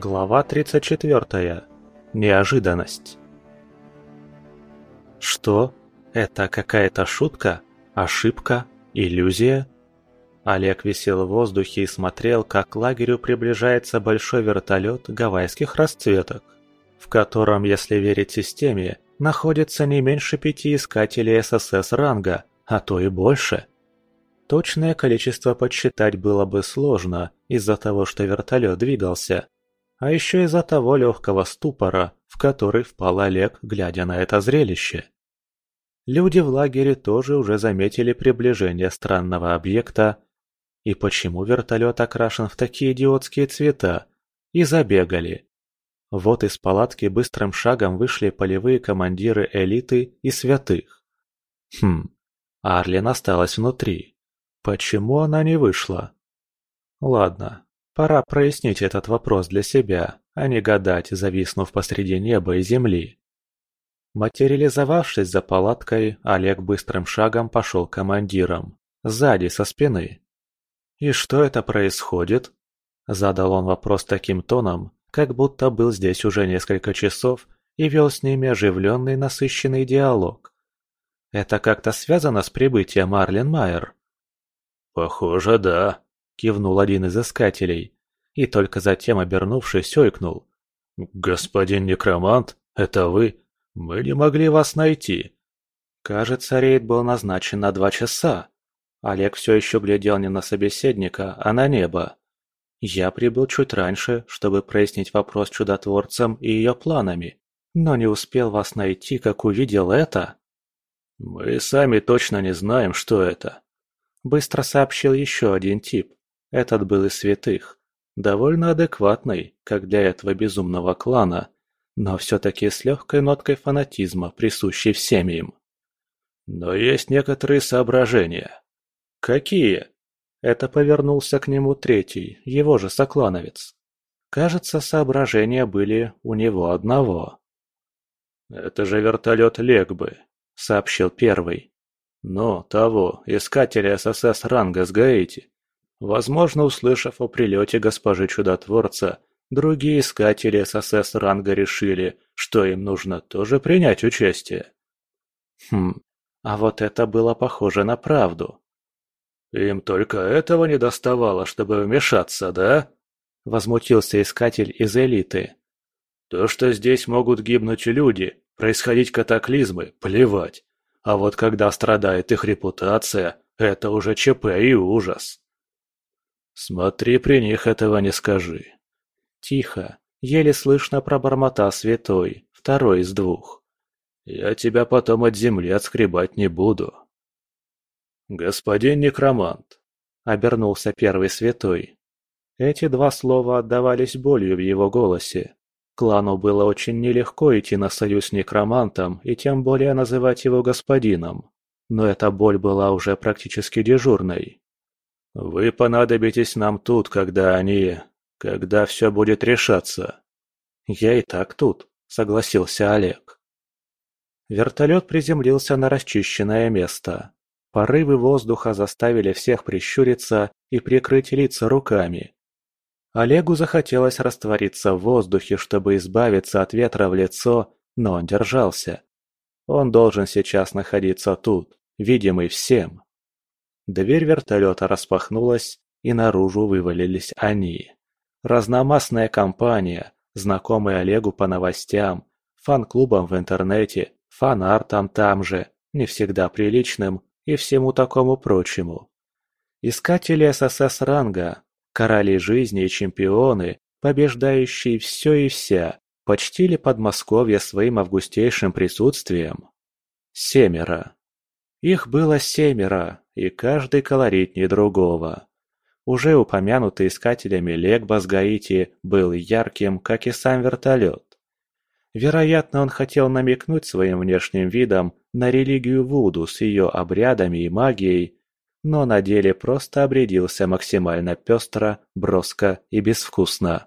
Глава 34. Неожиданность. Что? Это какая-то шутка? Ошибка? Иллюзия? Олег висел в воздухе и смотрел, как к лагерю приближается большой вертолет гавайских расцветок, в котором, если верить системе, находится не меньше пяти искателей ССС ранга, а то и больше. Точное количество подсчитать было бы сложно из-за того, что вертолет двигался, а еще из-за того легкого ступора, в который впал Олег, глядя на это зрелище. Люди в лагере тоже уже заметили приближение странного объекта, и почему вертолет окрашен в такие идиотские цвета, и забегали. Вот из палатки быстрым шагом вышли полевые командиры элиты и святых. Хм, Арлин осталась внутри. Почему она не вышла? Ладно, Пора прояснить этот вопрос для себя, а не гадать, зависнув посреди неба и земли. Материализовавшись за палаткой, Олег быстрым шагом пошел командиром, сзади, со спины. «И что это происходит?» Задал он вопрос таким тоном, как будто был здесь уже несколько часов и вел с ними оживленный насыщенный диалог. «Это как-то связано с прибытием Арлен Майер?» «Похоже, да», кивнул один из искателей, и только затем, обернувшись, ойкнул. «Господин некромант, это вы? Мы не могли вас найти». Кажется, рейд был назначен на два часа. Олег все еще глядел не на собеседника, а на небо. Я прибыл чуть раньше, чтобы прояснить вопрос чудотворцам и ее планами, но не успел вас найти, как увидел это. «Мы сами точно не знаем, что это», — быстро сообщил еще один тип. Этот был из святых, довольно адекватный, как для этого безумного клана, но все-таки с легкой ноткой фанатизма, присущей всем им. Но есть некоторые соображения. Какие? Это повернулся к нему третий, его же соклановец. Кажется, соображения были у него одного. «Это же вертолет Легбы», — сообщил первый. «Но того, искателя ССС ранга с Гаити, Возможно, услышав о прилете госпожи Чудотворца, другие искатели ССС ранга решили, что им нужно тоже принять участие. Хм, а вот это было похоже на правду. «Им только этого не доставало, чтобы вмешаться, да?» Возмутился искатель из элиты. «То, что здесь могут гибнуть люди, происходить катаклизмы, плевать. А вот когда страдает их репутация, это уже ЧП и ужас». «Смотри, при них этого не скажи». Тихо, еле слышно пробормотал святой, второй из двух. «Я тебя потом от земли отскребать не буду». «Господин некромант», — обернулся первый святой. Эти два слова отдавались болью в его голосе. Клану было очень нелегко идти на союз с некромантом и тем более называть его господином. Но эта боль была уже практически дежурной. Вы понадобитесь нам тут, когда они... когда все будет решаться. Я и так тут, согласился Олег. Вертолет приземлился на расчищенное место. Порывы воздуха заставили всех прищуриться и прикрыть лица руками. Олегу захотелось раствориться в воздухе, чтобы избавиться от ветра в лицо, но он держался. Он должен сейчас находиться тут, видимый всем. Дверь вертолета распахнулась, и наружу вывалились они. Разномастная компания, знакомые Олегу по новостям, фан-клубам в интернете, фан-артам там же, не всегда приличным и всему такому прочему. Искатели ССС ранга, короли жизни и чемпионы, побеждающие все и вся, почтили Подмосковье своим августейшим присутствием. Семеро. Их было семеро, и каждый колоритнее другого. Уже упомянутый искателями Легба Гаити был ярким, как и сам вертолет. Вероятно, он хотел намекнуть своим внешним видом на религию Вуду с ее обрядами и магией, но на деле просто обрядился максимально пестро, броско и безвкусно.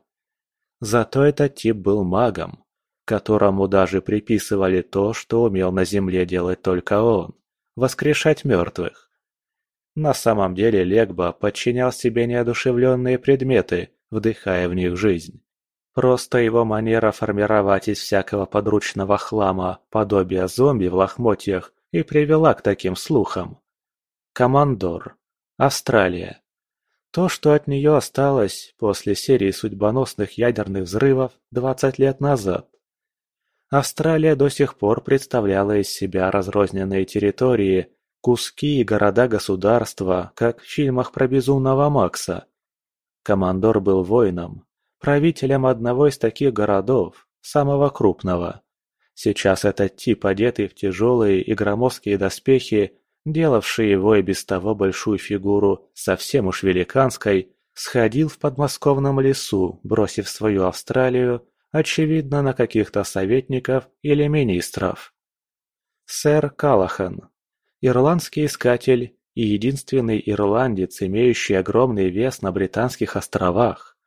Зато этот тип был магом, которому даже приписывали то, что умел на земле делать только он – воскрешать мертвых. На самом деле Легба подчинял себе неодушевленные предметы, вдыхая в них жизнь. Просто его манера формировать из всякого подручного хлама подобие зомби в лохмотьях и привела к таким слухам. Командор. Австралия. То, что от нее осталось после серии судьбоносных ядерных взрывов 20 лет назад. Австралия до сих пор представляла из себя разрозненные территории, куски и города-государства, как в фильмах про Безумного Макса. Командор был воином, правителем одного из таких городов, самого крупного. Сейчас этот тип, одетый в тяжелые и громоздкие доспехи, делавший его и без того большую фигуру совсем уж великанской, сходил в подмосковном лесу, бросив свою Австралию, очевидно, на каких-то советников или министров. Сэр Калахан, ирландский искатель и единственный ирландец, имеющий огромный вес на Британских островах.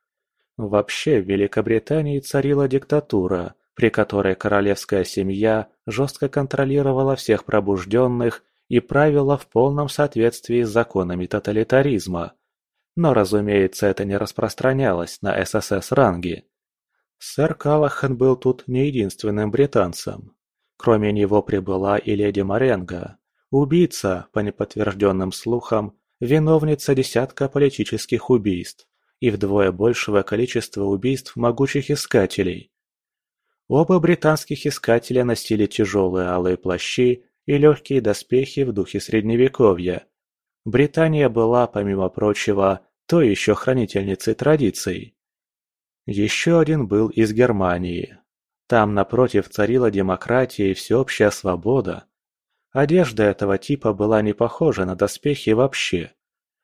Вообще в Великобритании царила диктатура, при которой королевская семья жестко контролировала всех пробужденных и правила в полном соответствии с законами тоталитаризма. Но, разумеется, это не распространялось на ССС-ранги. Сэр Калахан был тут не единственным британцем. Кроме него прибыла и леди Маренго, убийца, по неподтвержденным слухам, виновница десятка политических убийств и вдвое большего количества убийств могучих искателей. Оба британских искателя носили тяжелые алые плащи и легкие доспехи в духе средневековья. Британия была, помимо прочего, той еще хранительницей традиций. Еще один был из Германии. Там, напротив, царила демократия и всеобщая свобода. Одежда этого типа была не похожа на доспехи вообще.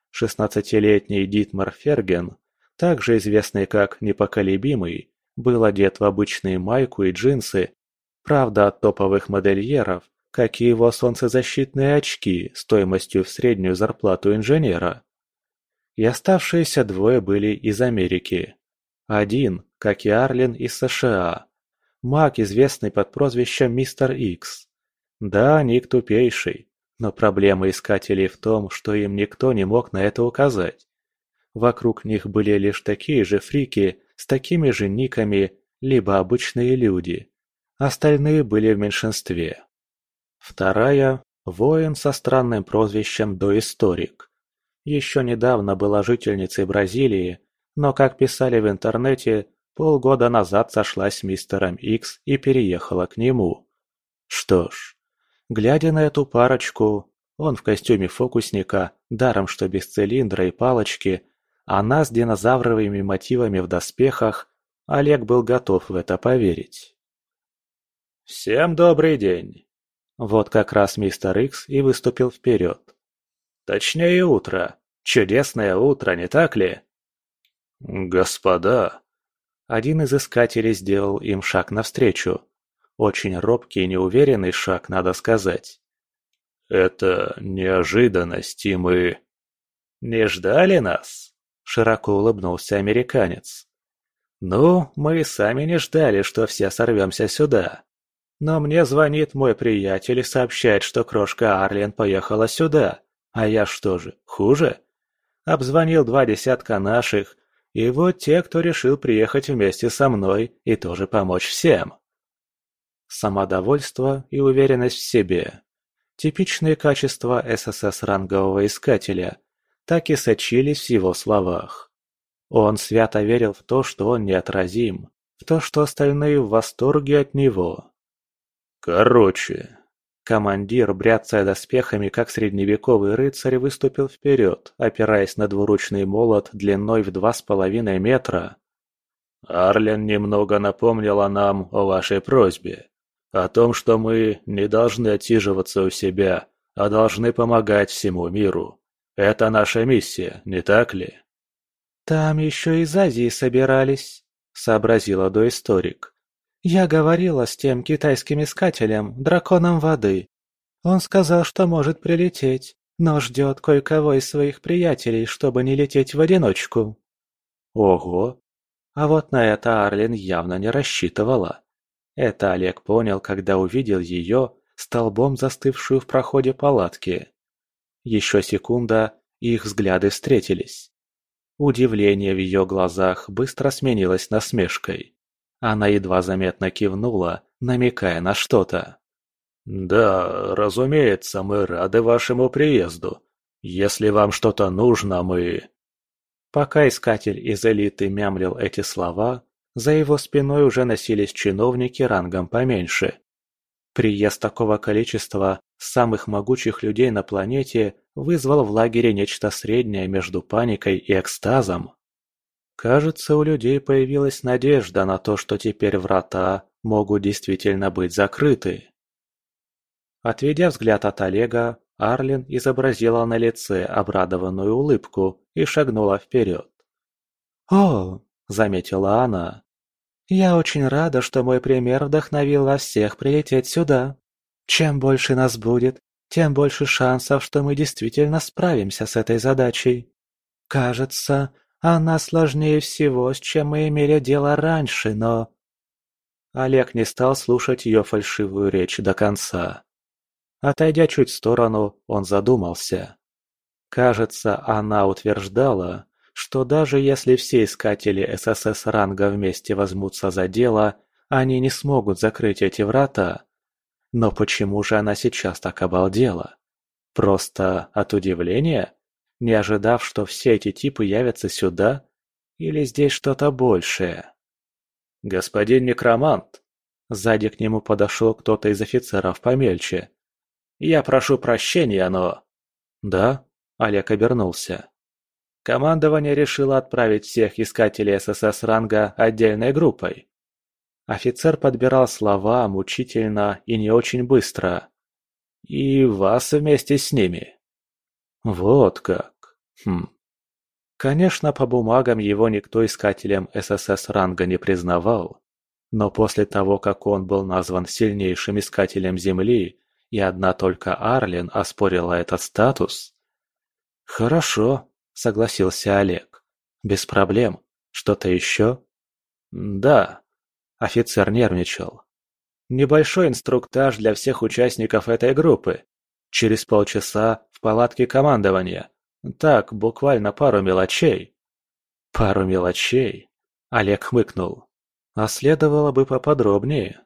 Шестнадцатилетний Дитмар Ферген, также известный как Непоколебимый, был одет в обычные майку и джинсы, правда от топовых модельеров, как и его солнцезащитные очки стоимостью в среднюю зарплату инженера. И оставшиеся двое были из Америки. Один, как и Арлин, из США. Маг, известный под прозвищем Мистер Икс. Да, ник тупейший, но проблема искателей в том, что им никто не мог на это указать. Вокруг них были лишь такие же фрики с такими же никами, либо обычные люди. Остальные были в меньшинстве. Вторая – воин со странным прозвищем «Доисторик». Еще недавно была жительницей Бразилии, но, как писали в интернете, полгода назад сошлась с мистером Икс и переехала к нему. Что ж, глядя на эту парочку, он в костюме фокусника, даром что без цилиндра и палочки, она с динозавровыми мотивами в доспехах, Олег был готов в это поверить. «Всем добрый день!» Вот как раз мистер Икс и выступил вперед. Точнее утро. Чудесное утро, не так ли? Господа. Один из искателей сделал им шаг навстречу. Очень робкий и неуверенный шаг, надо сказать. Это неожиданность, и мы... Не ждали нас? Широко улыбнулся американец. Ну, мы сами не ждали, что все сорвемся сюда. Но мне звонит мой приятель и сообщает, что крошка Арлен поехала сюда. А я что же, хуже? Обзвонил два десятка наших, и вот те, кто решил приехать вместе со мной и тоже помочь всем. Самодовольство и уверенность в себе. Типичные качества ССС-рангового искателя, так и сочились в его словах. Он свято верил в то, что он неотразим, в то, что остальные в восторге от него. Короче. Командир, бряцая доспехами, как средневековый рыцарь, выступил вперед, опираясь на двуручный молот длиной в два с половиной метра. Арлен немного напомнила нам о вашей просьбе. О том, что мы не должны отсиживаться у себя, а должны помогать всему миру. Это наша миссия, не так ли? «Там еще из Азии собирались», — сообразила доисторик. Я говорила с тем китайским искателем, драконом воды. Он сказал, что может прилететь, но ждет кое-кого из своих приятелей, чтобы не лететь в одиночку. Ого! А вот на это Арлин явно не рассчитывала. Это Олег понял, когда увидел ее, столбом застывшую в проходе палатки. Еще секунда, и их взгляды встретились. Удивление в ее глазах быстро сменилось насмешкой. Она едва заметно кивнула, намекая на что-то. «Да, разумеется, мы рады вашему приезду. Если вам что-то нужно, мы...» Пока искатель из элиты мямлил эти слова, за его спиной уже носились чиновники рангом поменьше. Приезд такого количества самых могучих людей на планете вызвал в лагере нечто среднее между паникой и экстазом. Кажется, у людей появилась надежда на то, что теперь врата могут действительно быть закрыты. Отведя взгляд от Олега, Арлин изобразила на лице обрадованную улыбку и шагнула вперед. «О!» – заметила она. «Я очень рада, что мой пример вдохновил вас всех прилететь сюда. Чем больше нас будет, тем больше шансов, что мы действительно справимся с этой задачей. Кажется, она сложнее всего, с чем мы имели дело раньше, но...» Олег не стал слушать ее фальшивую речь до конца. Отойдя чуть в сторону, он задумался. Кажется, она утверждала, что даже если все искатели ССС ранга вместе возьмутся за дело, они не смогут закрыть эти врата. Но почему же она сейчас так обалдела? Просто от удивления? Не ожидав, что все эти типы явятся сюда? Или здесь что-то большее? «Господин некромант!» Сзади к нему подошел кто-то из офицеров помельче. «Я прошу прощения, но...» «Да?» – Олег обернулся. Командование решило отправить всех искателей ССС ранга отдельной группой. Офицер подбирал слова мучительно и не очень быстро. «И вас вместе с ними». «Вот как. Хм. Конечно, по бумагам его никто искателем ССС ранга не признавал. Но после того, как он был назван сильнейшим искателем Земли, и одна только Арлин оспорила этот статус. «Хорошо», — согласился Олег. «Без проблем. Что-то еще?» «Да». Офицер нервничал. «Небольшой инструктаж для всех участников этой группы. Через полчаса в палатке командования. Так, буквально пару мелочей». «Пару мелочей?» Олег хмыкнул. «А следовало бы поподробнее.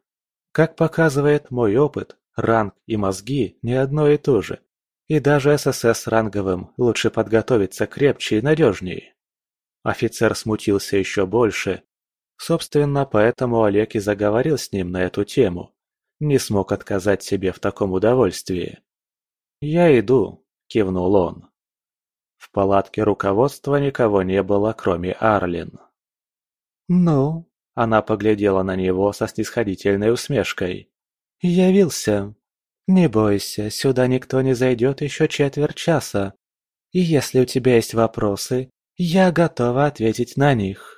Как показывает мой опыт, Ранг и мозги не одно и то же. И даже ССС ранговым лучше подготовиться крепче и надежнее. Офицер смутился еще больше. Собственно, поэтому Олег и заговорил с ним на эту тему. Не смог отказать себе в таком удовольствии. «Я иду», – кивнул он. В палатке руководства никого не было, кроме Арлин. «Ну?» – она поглядела на него со снисходительной усмешкой. «Явился. Не бойся, сюда никто не зайдет еще четверть часа. И если у тебя есть вопросы, я готова ответить на них».